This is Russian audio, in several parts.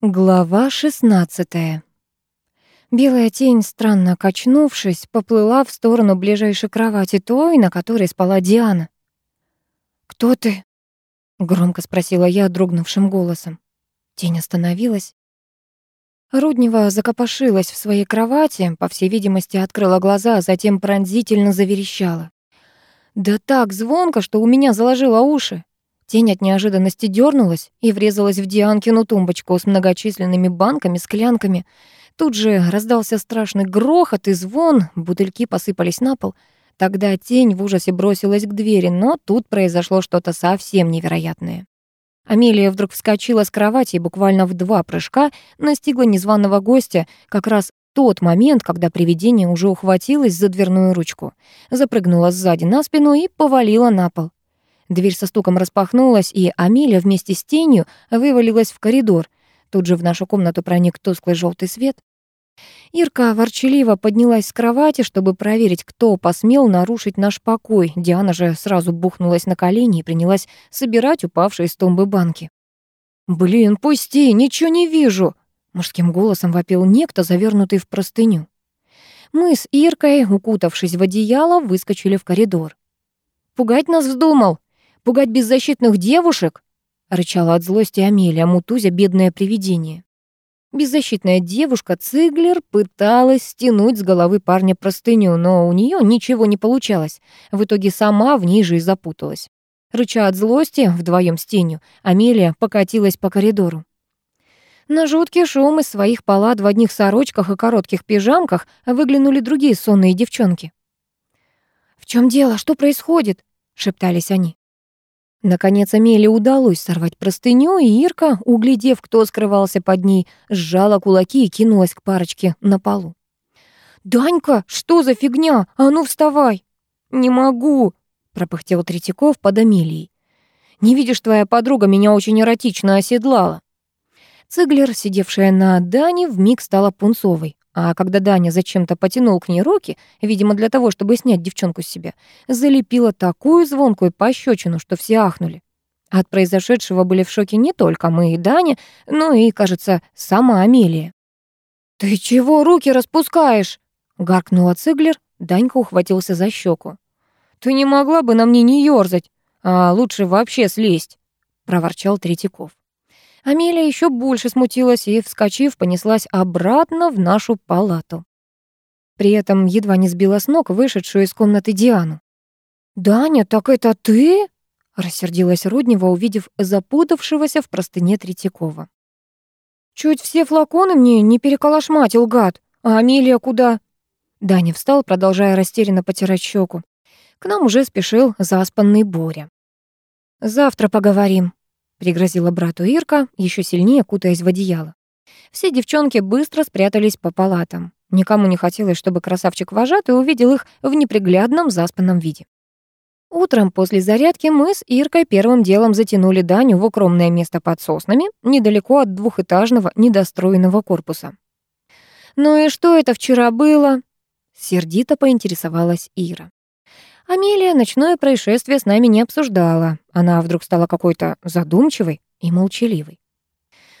Глава 16. Белая тень, странно качнувшись, поплыла в сторону ближайшей кровати той, на которой спала Диана. «Кто ты?» — громко спросила я дрогнувшим голосом. Тень остановилась. Руднева закопошилась в своей кровати, по всей видимости, открыла глаза, а затем пронзительно заверещала. Да так звонко, что у меня заложило уши. Тень от неожиданности дернулась и врезалась в Дианкину тумбочку с многочисленными банками, склянками. Тут же раздался страшный грохот и звон, бутыльки посыпались на пол. Тогда тень в ужасе бросилась к двери, но тут произошло что-то совсем невероятное. Амелия вдруг вскочила с кровати и буквально в два прыжка настигла незваного гостя как раз тот момент, когда привидение уже ухватилось за дверную ручку, запрыгнула сзади на спину и повалила на пол. Дверь со стуком распахнулась, и Амелия вместе с тенью вывалилась в коридор. Тут же в нашу комнату проник тусклый желтый свет. Ирка ворчаливо поднялась с кровати, чтобы проверить, кто посмел нарушить наш покой. Диана же сразу бухнулась на колени и принялась собирать упавшие с тумбы банки. «Блин, пусти, ничего не вижу!» Мужским голосом вопил некто, завернутый в простыню. Мы с Иркой, укутавшись в одеяло, выскочили в коридор. «Пугать нас вздумал!» Пугать беззащитных девушек?» — рычала от злости Амелия, мутузя бедное привидение. Беззащитная девушка Циглер пыталась стянуть с головы парня простыню, но у нее ничего не получалось. В итоге сама в ней же и запуталась. Рыча от злости, вдвоем с тенью, Амелия покатилась по коридору. На жуткий шум из своих палат в одних сорочках и коротких пижамках выглянули другие сонные девчонки. «В чем дело? Что происходит?» — шептались они. Наконец Амелии удалось сорвать простыню, и Ирка, углядев, кто скрывался под ней, сжала кулаки и кинулась к парочке на полу. «Данька, что за фигня? А ну вставай!» «Не могу!» — пропыхтел Третьяков под Амелией. «Не видишь, твоя подруга меня очень эротично оседлала». Циглер, сидевшая на Дане, вмиг стала пунцовой. А когда Даня зачем-то потянул к ней руки, видимо, для того, чтобы снять девчонку с себя, залепила такую звонкую пощечину, что все ахнули. От произошедшего были в шоке не только мы и Даня, но и, кажется, сама Амелия. «Ты чего руки распускаешь?» — гаркнула Циглер. Данька ухватился за щеку. «Ты не могла бы на мне не ёрзать, а лучше вообще слезть», — проворчал Третьяков. Амелия еще больше смутилась и, вскочив, понеслась обратно в нашу палату. При этом едва не сбила с ног вышедшую из комнаты Диану. «Даня, так это ты?» — рассердилась Руднева, увидев запутавшегося в простыне Третьякова. «Чуть все флаконы мне не переколошматил, гад. А Амелия куда?» Даня встал, продолжая растерянно потирать щеку. К нам уже спешил заспанный Боря. «Завтра поговорим», пригрозила брату Ирка, еще сильнее кутаясь в одеяло. Все девчонки быстро спрятались по палатам. Никому не хотелось, чтобы красавчик-вожатый увидел их в неприглядном заспанном виде. Утром после зарядки мы с Иркой первым делом затянули Даню в укромное место под соснами, недалеко от двухэтажного недостроенного корпуса. «Ну и что это вчера было?» Сердито поинтересовалась Ира. Амелия ночное происшествие с нами не обсуждала. Она вдруг стала какой-то задумчивой и молчаливой.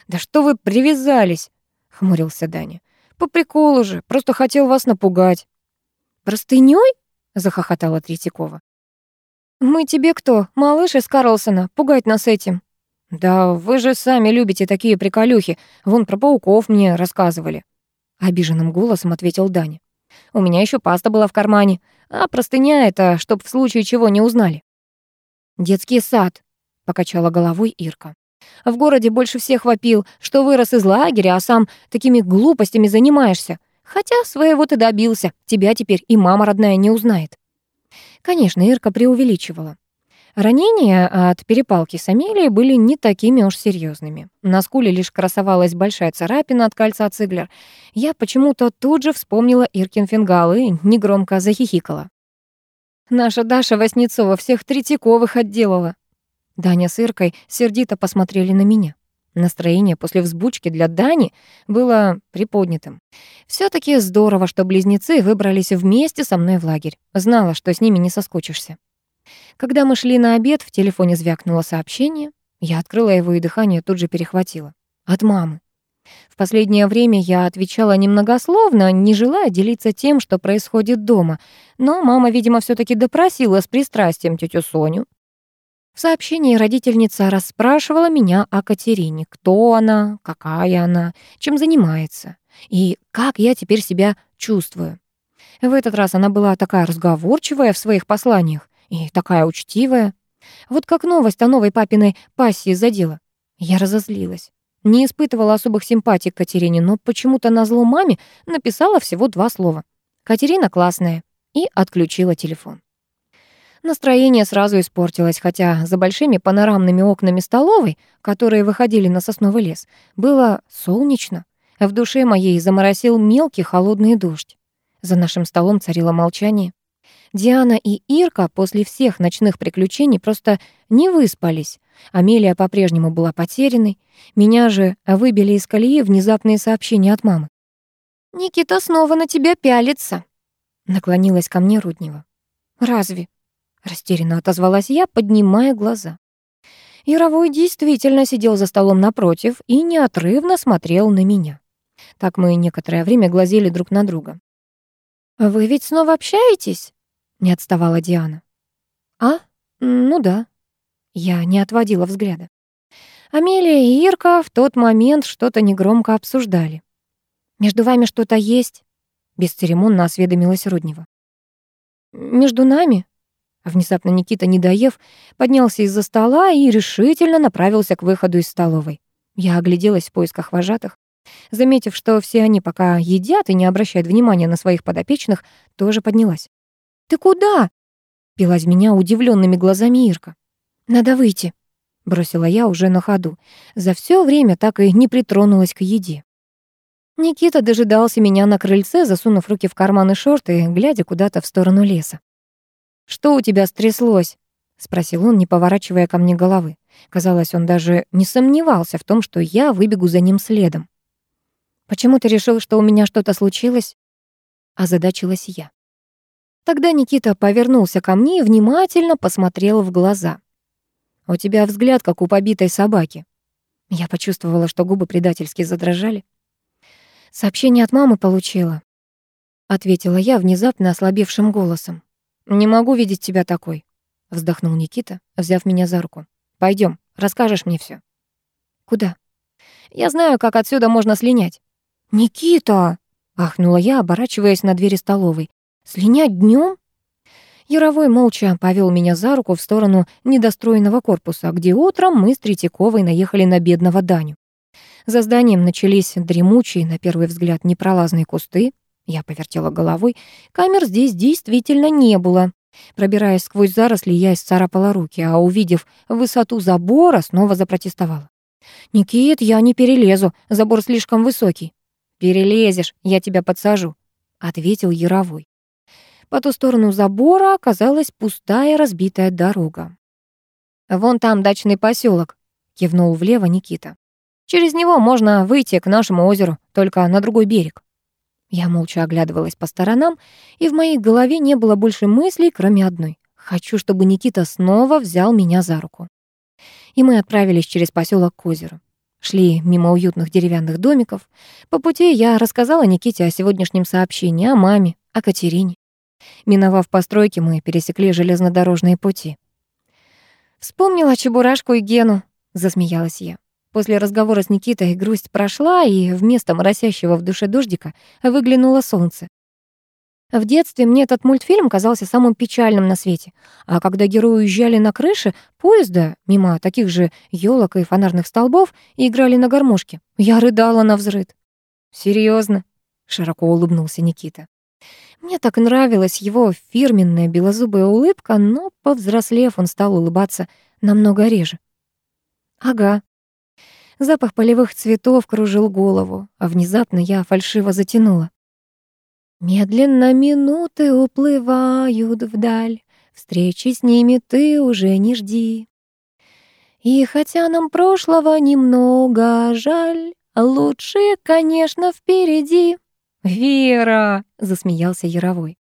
«Да что вы привязались?» — хмурился Даня. «По приколу же, просто хотел вас напугать». «Простынёй?» — захохотала Третьякова. «Мы тебе кто, малыш из Карлсона, пугать нас этим?» «Да вы же сами любите такие приколюхи. Вон про пауков мне рассказывали». Обиженным голосом ответил Даня. У меня еще паста была в кармане, а простыня это, чтоб в случае чего не узнали. «Детский сад», — покачала головой Ирка. «В городе больше всех вопил, что вырос из лагеря, а сам такими глупостями занимаешься. Хотя своего ты добился, тебя теперь и мама родная не узнает». Конечно, Ирка преувеличивала. Ранения от перепалки с Амелией были не такими уж серьезными. На скуле лишь красовалась большая царапина от кольца Циглер. Я почему-то тут же вспомнила Иркин фингал и негромко захихикала. «Наша Даша Васнецова всех Третьяковых отделала». Даня с Иркой сердито посмотрели на меня. Настроение после взбучки для Дани было приподнятым. все таки здорово, что близнецы выбрались вместе со мной в лагерь. Знала, что с ними не соскучишься. Когда мы шли на обед, в телефоне звякнуло сообщение. Я открыла его, и дыхание тут же перехватило. От мамы. В последнее время я отвечала немногословно, не желая делиться тем, что происходит дома, но мама, видимо, все таки допросила с пристрастием тетю Соню. В сообщении родительница расспрашивала меня о Катерине, кто она, какая она, чем занимается и как я теперь себя чувствую. В этот раз она была такая разговорчивая в своих посланиях и такая учтивая. Вот как новость о новой папиной пассии задела. Я разозлилась. Не испытывала особых симпатий к Катерине, но почему-то на зло маме написала всего два слова. «Катерина классная» и отключила телефон. Настроение сразу испортилось, хотя за большими панорамными окнами столовой, которые выходили на сосновый лес, было солнечно. В душе моей заморосил мелкий холодный дождь. За нашим столом царило молчание. Диана и Ирка после всех ночных приключений просто не выспались. Амелия по-прежнему была потерянной. Меня же выбили из колеи внезапные сообщения от мамы. «Никита снова на тебя пялится», — наклонилась ко мне Руднева. «Разве?» — растерянно отозвалась я, поднимая глаза. Яровой действительно сидел за столом напротив и неотрывно смотрел на меня. Так мы некоторое время глазели друг на друга. «Вы ведь снова общаетесь?» — не отставала Диана. «А? Ну да». Я не отводила взгляда. Амелия и Ирка в тот момент что-то негромко обсуждали. «Между вами что-то есть?» — бесцеремонно осведомилась Руднева. «Между нами?» Внезапно Никита, не доев, поднялся из-за стола и решительно направился к выходу из столовой. Я огляделась в поисках вожатых. Заметив, что все они пока едят и не обращают внимания на своих подопечных, тоже поднялась. «Ты куда?» — пилась меня удивленными глазами Ирка. «Надо выйти», — бросила я уже на ходу. За все время так и не притронулась к еде. Никита дожидался меня на крыльце, засунув руки в карманы шорты, глядя куда-то в сторону леса. «Что у тебя стряслось?» — спросил он, не поворачивая ко мне головы. Казалось, он даже не сомневался в том, что я выбегу за ним следом. «Почему ты решил, что у меня что-то случилось?» Озадачилась я. Тогда Никита повернулся ко мне и внимательно посмотрел в глаза. «У тебя взгляд, как у побитой собаки». Я почувствовала, что губы предательски задрожали. «Сообщение от мамы получила», — ответила я внезапно ослабевшим голосом. «Не могу видеть тебя такой», — вздохнул Никита, взяв меня за руку. Пойдем, расскажешь мне все. «Куда?» «Я знаю, как отсюда можно слинять». «Никита!» — ахнула я, оборачиваясь на двери столовой. «Слинять днем? Яровой молча повел меня за руку в сторону недостроенного корпуса, где утром мы с Третьяковой наехали на бедного Даню. За зданием начались дремучие, на первый взгляд, непролазные кусты. Я повертела головой. Камер здесь действительно не было. Пробираясь сквозь заросли, я исцарапала руки, а увидев высоту забора, снова запротестовала. «Никит, я не перелезу, забор слишком высокий». «Перелезешь, я тебя подсажу», — ответил Яровой. По ту сторону забора оказалась пустая разбитая дорога. «Вон там дачный поселок, кивнул влево Никита. «Через него можно выйти к нашему озеру, только на другой берег». Я молча оглядывалась по сторонам, и в моей голове не было больше мыслей, кроме одной. Хочу, чтобы Никита снова взял меня за руку. И мы отправились через поселок к озеру. Шли мимо уютных деревянных домиков. По пути я рассказала Никите о сегодняшнем сообщении, о маме, о Катерине. Миновав постройки, мы пересекли железнодорожные пути. «Вспомнила Чебурашку и Гену», — засмеялась я. После разговора с Никитой грусть прошла, и вместо моросящего в душе дождика выглянуло солнце. В детстве мне этот мультфильм казался самым печальным на свете. А когда герои уезжали на крыше поезда, мимо таких же елок и фонарных столбов, и играли на гармошке, я рыдала на взрыд. Серьезно? широко улыбнулся Никита. Мне так нравилась его фирменная белозубая улыбка, но, повзрослев, он стал улыбаться намного реже. «Ага», Запах полевых цветов кружил голову, а внезапно я фальшиво затянула. Медленно минуты уплывают вдаль, Встречи с ними ты уже не жди. И хотя нам прошлого немного жаль, Лучшее, конечно, впереди. «Вера!» — засмеялся Яровой.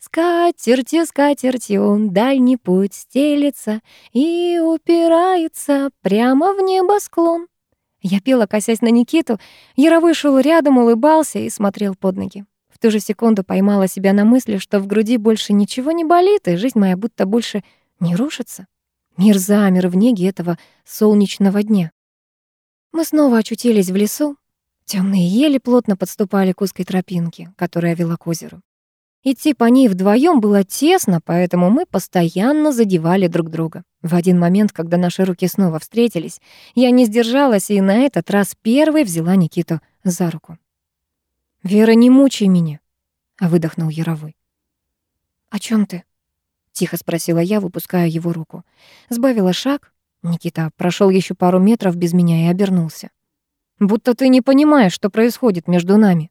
Скатертью, скатертью дальний путь стелется И упирается прямо в небосклон. Я пела, косясь на Никиту, Яровой шел рядом, улыбался и смотрел под ноги. В ту же секунду поймала себя на мысли, что в груди больше ничего не болит, и жизнь моя будто больше не рушится. Мир замер в неге этого солнечного дня. Мы снова очутились в лесу. Темные ели плотно подступали к узкой тропинке, которая вела к озеру. Идти по ней вдвоем было тесно, поэтому мы постоянно задевали друг друга. В один момент, когда наши руки снова встретились, я не сдержалась и на этот раз первой взяла Никиту за руку. «Вера, не мучай меня», — выдохнул Яровой. «О чем ты?» — тихо спросила я, выпуская его руку. Сбавила шаг. Никита прошел еще пару метров без меня и обернулся. «Будто ты не понимаешь, что происходит между нами».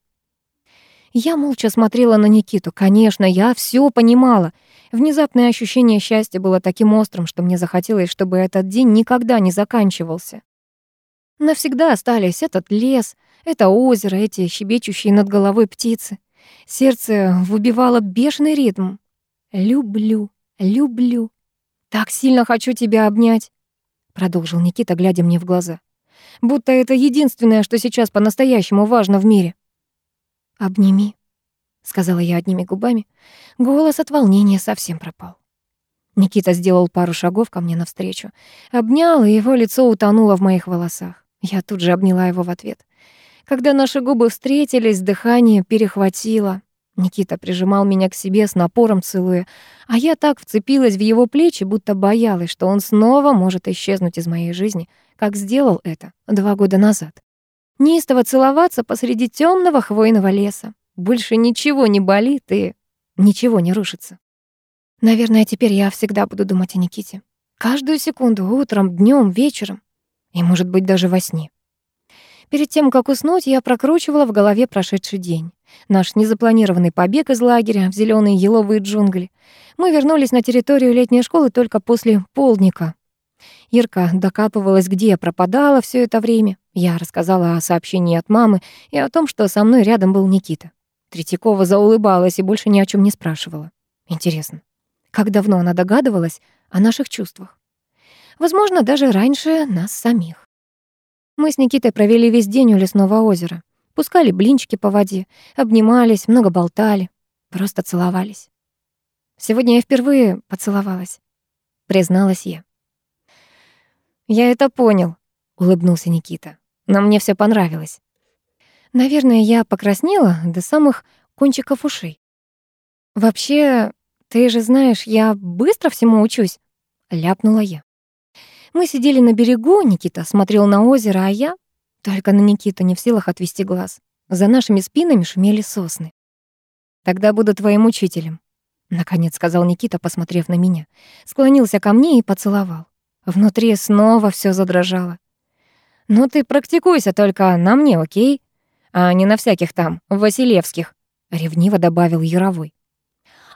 Я молча смотрела на Никиту. Конечно, я все понимала. Внезапное ощущение счастья было таким острым, что мне захотелось, чтобы этот день никогда не заканчивался. Навсегда остались этот лес, это озеро, эти щебечущие над головой птицы. Сердце выбивало бешеный ритм. «Люблю, люблю. Так сильно хочу тебя обнять», — продолжил Никита, глядя мне в глаза. «Будто это единственное, что сейчас по-настоящему важно в мире». «Обними», — сказала я одними губами. Голос от волнения совсем пропал. Никита сделал пару шагов ко мне навстречу. Обнял, и его лицо утонуло в моих волосах. Я тут же обняла его в ответ. Когда наши губы встретились, дыхание перехватило. Никита прижимал меня к себе с напором целуя, а я так вцепилась в его плечи, будто боялась, что он снова может исчезнуть из моей жизни, как сделал это два года назад неистово целоваться посреди темного хвойного леса. Больше ничего не болит и ничего не рушится. Наверное, теперь я всегда буду думать о Никите. Каждую секунду, утром, днем, вечером. И, может быть, даже во сне. Перед тем, как уснуть, я прокручивала в голове прошедший день. Наш незапланированный побег из лагеря в зеленые еловые джунгли. Мы вернулись на территорию летней школы только после полдника. Ирка докапывалась, где я пропадала все это время. Я рассказала о сообщении от мамы и о том, что со мной рядом был Никита. Третьякова заулыбалась и больше ни о чем не спрашивала. Интересно, как давно она догадывалась о наших чувствах? Возможно, даже раньше нас самих. Мы с Никитой провели весь день у лесного озера. Пускали блинчики по воде, обнимались, много болтали, просто целовались. Сегодня я впервые поцеловалась, призналась я. «Я это понял», — улыбнулся Никита. «Но мне все понравилось». Наверное, я покраснела до самых кончиков ушей. «Вообще, ты же знаешь, я быстро всему учусь», — ляпнула я. Мы сидели на берегу, Никита смотрел на озеро, а я только на Никиту не в силах отвести глаз. За нашими спинами шумели сосны. «Тогда буду твоим учителем», — наконец сказал Никита, посмотрев на меня. Склонился ко мне и поцеловал. Внутри снова все задрожало. «Ну ты практикуйся только на мне, окей? А не на всяких там, Василевских», — ревниво добавил Яровой.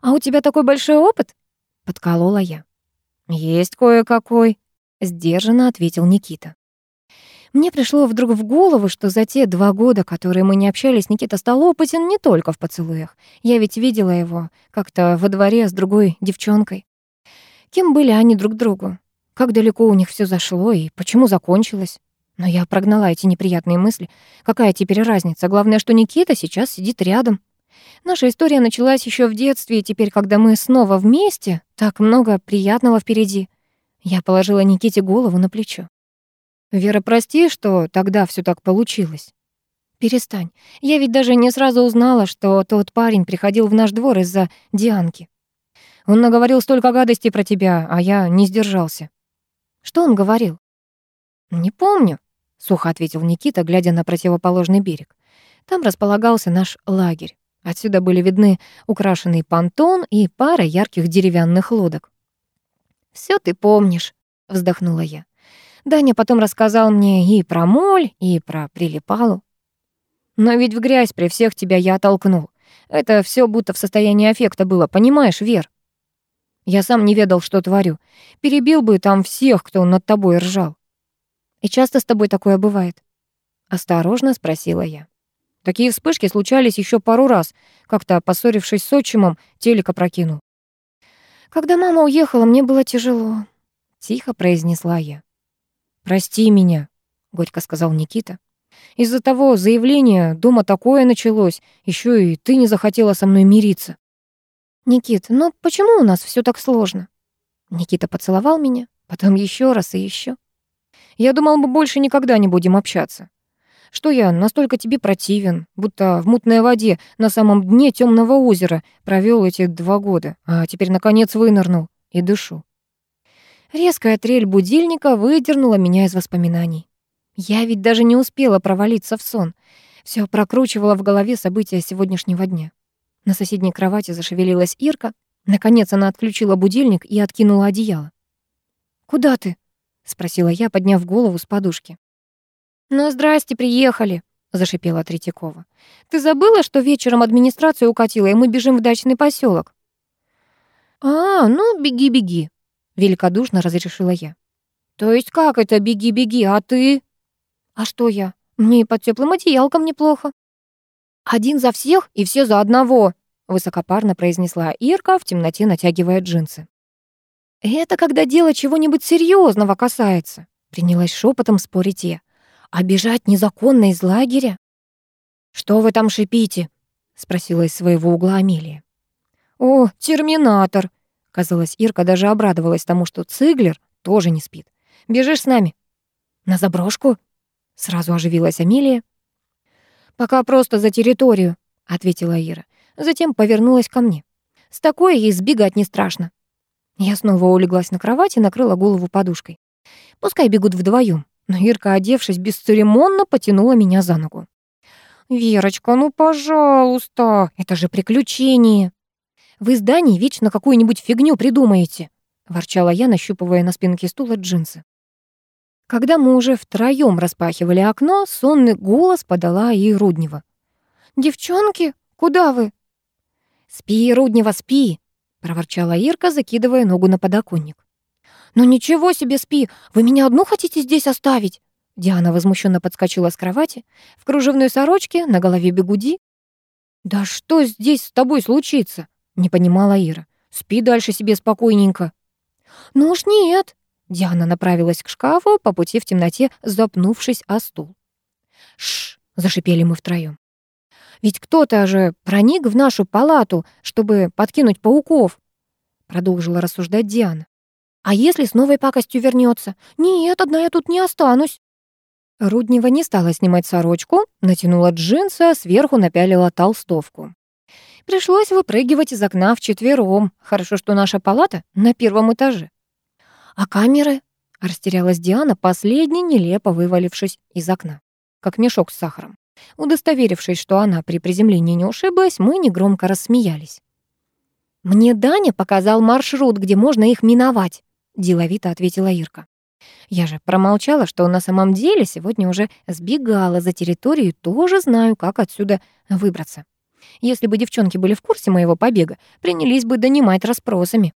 «А у тебя такой большой опыт?» — подколола я. «Есть кое-какой», — сдержанно ответил Никита. Мне пришло вдруг в голову, что за те два года, которые мы не общались, Никита стал опытен не только в поцелуях. Я ведь видела его как-то во дворе с другой девчонкой. Кем были они друг другу? Как далеко у них все зашло и почему закончилось? Но я прогнала эти неприятные мысли. Какая теперь разница? Главное, что Никита сейчас сидит рядом. Наша история началась еще в детстве, и теперь, когда мы снова вместе, так много приятного впереди. Я положила Никите голову на плечо. «Вера, прости, что тогда все так получилось». «Перестань. Я ведь даже не сразу узнала, что тот парень приходил в наш двор из-за Дианки. Он наговорил столько гадостей про тебя, а я не сдержался. Что он говорил? Не помню, сухо ответил Никита, глядя на противоположный берег. Там располагался наш лагерь. Отсюда были видны украшенный понтон и пара ярких деревянных лодок. Все ты помнишь», — вздохнула я. Даня потом рассказал мне и про моль, и про прилипалу. Но ведь в грязь при всех тебя я оттолкнул. Это все будто в состоянии аффекта было, понимаешь, Вер? Я сам не ведал, что творю. Перебил бы там всех, кто над тобой ржал. И часто с тобой такое бывает? Осторожно спросила я. Такие вспышки случались еще пару раз. Как-то, поссорившись с отчимом, телек опрокинул. Когда мама уехала, мне было тяжело. Тихо произнесла я. «Прости меня», — горько сказал Никита. Из-за того заявления дома такое началось, еще и ты не захотела со мной мириться. Никит, ну почему у нас все так сложно? Никита поцеловал меня, потом еще раз и еще. Я думал, мы больше никогда не будем общаться. Что я настолько тебе противен, будто в мутной воде на самом дне темного озера провел эти два года, а теперь, наконец, вынырнул и дышу. Резкая трель будильника выдернула меня из воспоминаний. Я ведь даже не успела провалиться в сон. Все прокручивала в голове события сегодняшнего дня. На соседней кровати зашевелилась Ирка. Наконец она отключила будильник и откинула одеяло. «Куда ты?» — спросила я, подняв голову с подушки. «Ну, здрасте, приехали», — зашипела Третьякова. «Ты забыла, что вечером администрация укатила, и мы бежим в дачный поселок? «А, ну, беги-беги», — великодушно разрешила я. «То есть как это беги-беги, а ты?» «А что я? Мне под теплым одеялком неплохо». «Один за всех и все за одного», — высокопарно произнесла Ирка, в темноте натягивая джинсы. «Это когда дело чего-нибудь серьезного касается», — принялась шепотом спорить я. «А бежать незаконно из лагеря?» «Что вы там шипите?» — спросила из своего угла Амелия. «О, терминатор!» Казалось, Ирка даже обрадовалась тому, что Циглер тоже не спит. «Бежишь с нами?» «На заброшку?» Сразу оживилась Амелия. «Пока просто за территорию», — ответила Ира. Затем повернулась ко мне. «С такой ей сбегать не страшно». Я снова улеглась на кровать и накрыла голову подушкой. Пускай бегут вдвоем. Но Ирка, одевшись бесцеремонно, потянула меня за ногу. «Верочка, ну, пожалуйста, это же приключение!» «Вы из здании вечно какую-нибудь фигню придумаете!» — ворчала я, нащупывая на спинке стула джинсы. Когда мы уже втроем распахивали окно, сонный голос подала и Руднева. «Девчонки, куда вы?» «Спи, Руднева, спи!» — проворчала Ирка, закидывая ногу на подоконник. «Ну ничего себе спи! Вы меня одну хотите здесь оставить?» Диана возмущенно подскочила с кровати, в кружевной сорочке, на голове бегуди. «Да что здесь с тобой случится?» — не понимала Ира. «Спи дальше себе спокойненько». «Ну уж нет!» Диана направилась к шкафу, по пути в темноте запнувшись о стул. «Шш!» — зашипели мы втроём. «Ведь кто-то же проник в нашу палату, чтобы подкинуть пауков!» Продолжила рассуждать Диана. «А если с новой пакостью вернется? Нет, одна я тут не останусь!» Руднева не стала снимать сорочку, натянула джинсы, а сверху напялила толстовку. Пришлось выпрыгивать из окна вчетвером. Хорошо, что наша палата на первом этаже. «А камеры?» — растерялась Диана, последней нелепо вывалившись из окна, как мешок с сахаром. Удостоверившись, что она при приземлении не ушиблась, мы негромко рассмеялись. «Мне Даня показал маршрут, где можно их миновать», — деловито ответила Ирка. Я же промолчала, что на самом деле сегодня уже сбегала за территорию тоже знаю, как отсюда выбраться. Если бы девчонки были в курсе моего побега, принялись бы донимать расспросами.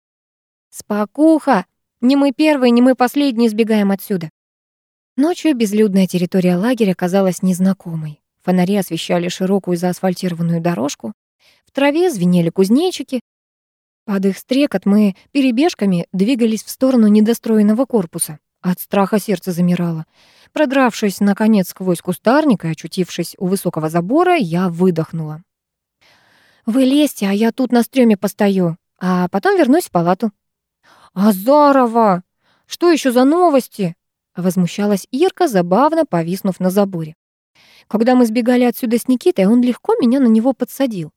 «Спокуха!» Не мы первые, не мы последние сбегаем отсюда. Ночью безлюдная территория лагеря казалась незнакомой. Фонари освещали широкую заасфальтированную дорожку. В траве звенели кузнечики. Под их стрекот мы перебежками двигались в сторону недостроенного корпуса. От страха сердце замирало. Продравшись, наконец, сквозь кустарник и очутившись у высокого забора, я выдохнула. «Вы лезьте, а я тут на стреме постою, а потом вернусь в палату», «Азарова! Что еще за новости?» Возмущалась Ирка, забавно повиснув на заборе. Когда мы сбегали отсюда с Никитой, он легко меня на него подсадил.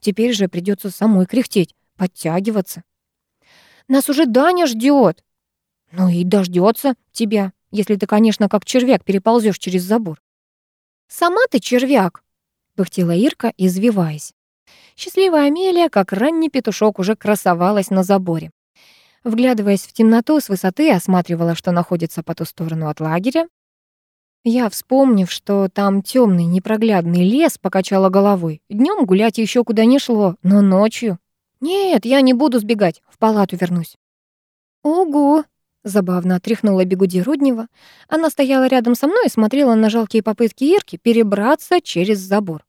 Теперь же придется самой кряхтеть, подтягиваться. «Нас уже Даня ждет. «Ну и дождется тебя, если ты, конечно, как червяк переползешь через забор». «Сама ты червяк!» — пыхтела Ирка, извиваясь. Счастливая Амелия, как ранний петушок, уже красовалась на заборе. Вглядываясь в темноту с высоты, осматривала, что находится по ту сторону от лагеря. Я, вспомнив, что там темный непроглядный лес, покачала головой. Днем гулять еще куда не шло, но ночью... Нет, я не буду сбегать, в палату вернусь. Ого! Забавно отряхнула бегуди Руднева. Она стояла рядом со мной и смотрела на жалкие попытки Ирки перебраться через забор.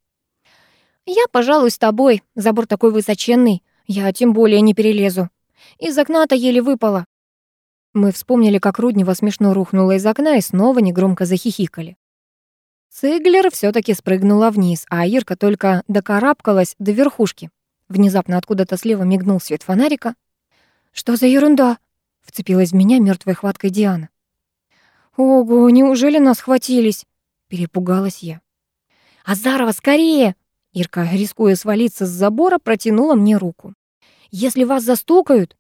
«Я, пожалуй, с тобой. Забор такой высоченный. Я тем более не перелезу. Из окна-то еле выпало. Мы вспомнили, как Руднева смешно рухнула из окна и снова негромко захихикали. Циглер все таки спрыгнула вниз, а Ирка только докарабкалась до верхушки. Внезапно откуда-то слева мигнул свет фонарика. «Что за ерунда?» — вцепилась в меня мертвой хваткой Диана. «Ого, неужели нас хватились?» — перепугалась я. «Азарова, скорее!» Ирка, рискуя свалиться с забора, протянула мне руку. «Если вас застукают...»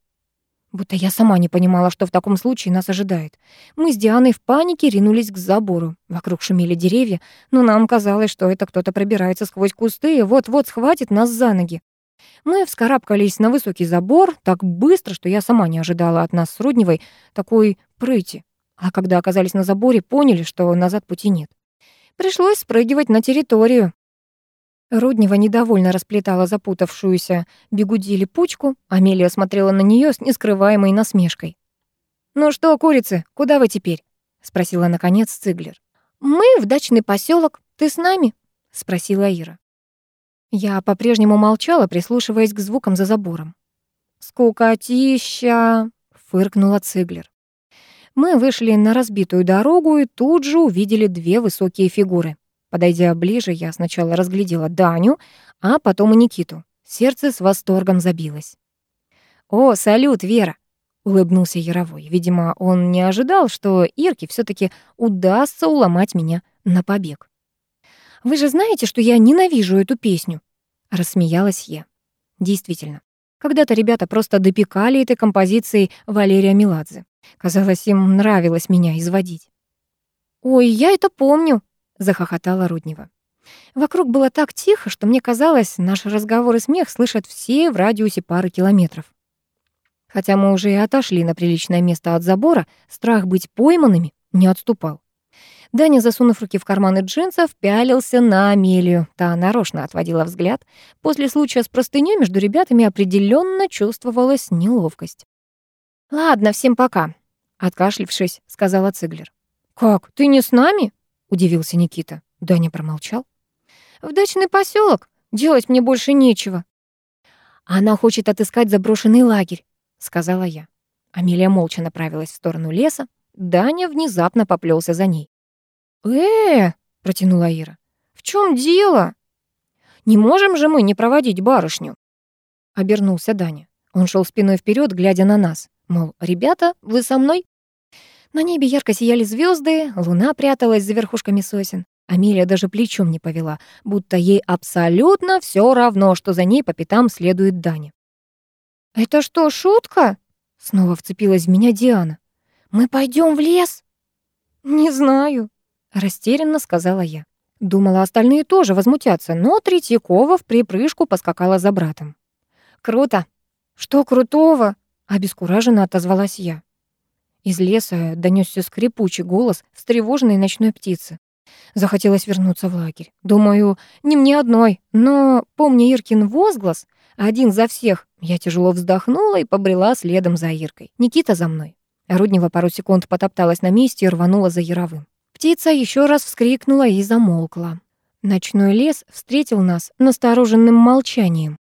Будто я сама не понимала, что в таком случае нас ожидает. Мы с Дианой в панике ринулись к забору. Вокруг шумели деревья, но нам казалось, что это кто-то пробирается сквозь кусты и вот-вот схватит нас за ноги. Мы вскарабкались на высокий забор так быстро, что я сама не ожидала от нас с Рудневой такой прыти. А когда оказались на заборе, поняли, что назад пути нет. Пришлось спрыгивать на территорию. Руднева недовольно расплетала запутавшуюся бегуди липучку. Амелия смотрела на нее с нескрываемой насмешкой. «Ну что, курицы, куда вы теперь?» — спросила наконец Циглер. «Мы в дачный поселок. Ты с нами?» — спросила Ира. Я по-прежнему молчала, прислушиваясь к звукам за забором. «Скукотища!» — фыркнула Циглер. Мы вышли на разбитую дорогу и тут же увидели две высокие фигуры. Подойдя ближе, я сначала разглядела Даню, а потом и Никиту. Сердце с восторгом забилось. «О, салют, Вера!» — улыбнулся Яровой. Видимо, он не ожидал, что Ирке все таки удастся уломать меня на побег. «Вы же знаете, что я ненавижу эту песню?» — рассмеялась я. Действительно, когда-то ребята просто допекали этой композицией Валерия Меладзе. Казалось, им нравилось меня изводить. «Ой, я это помню», захохотала Руднева. Вокруг было так тихо, что мне казалось, наш разговор и смех слышат все в радиусе пары километров. Хотя мы уже и отошли на приличное место от забора, страх быть пойманными не отступал. Даня, засунув руки в карманы джинсов, пялился на Амелию. Та нарочно отводила взгляд. После случая с простынёй между ребятами определенно чувствовалась неловкость. «Ладно, всем пока», — откашлившись, сказала Циглер. «Как, ты не с нами?» удивился Никита. Даня промолчал. В дачный поселок. Делать мне больше нечего. Она хочет отыскать заброшенный лагерь, сказала я. Амелия молча направилась в сторону леса. Даня внезапно поплелся за ней. «Э, — протянула Ира, — в чем дело? Не можем же мы не проводить барышню?» Обернулся Даня. Он шел спиной вперед, глядя на нас. Мол, ребята, вы со мной? На небе ярко сияли звезды, луна пряталась за верхушками сосен. Амелия даже плечом не повела, будто ей абсолютно все равно, что за ней по пятам следует Даня. «Это что, шутка?» — снова вцепилась в меня Диана. «Мы пойдем в лес?» «Не знаю», — растерянно сказала я. Думала, остальные тоже возмутятся, но Третьякова в припрыжку поскакала за братом. «Круто!» «Что крутого?» — обескураженно отозвалась я. Из леса донесся скрипучий голос встревоженной ночной птицы. Захотелось вернуться в лагерь. Думаю, не мне одной, но, помня Иркин возглас, один за всех, я тяжело вздохнула и побрела следом за Иркой. Никита за мной. Руднева пару секунд потопталась на месте и рванула за Яровым. Птица еще раз вскрикнула и замолкла. Ночной лес встретил нас настороженным молчанием.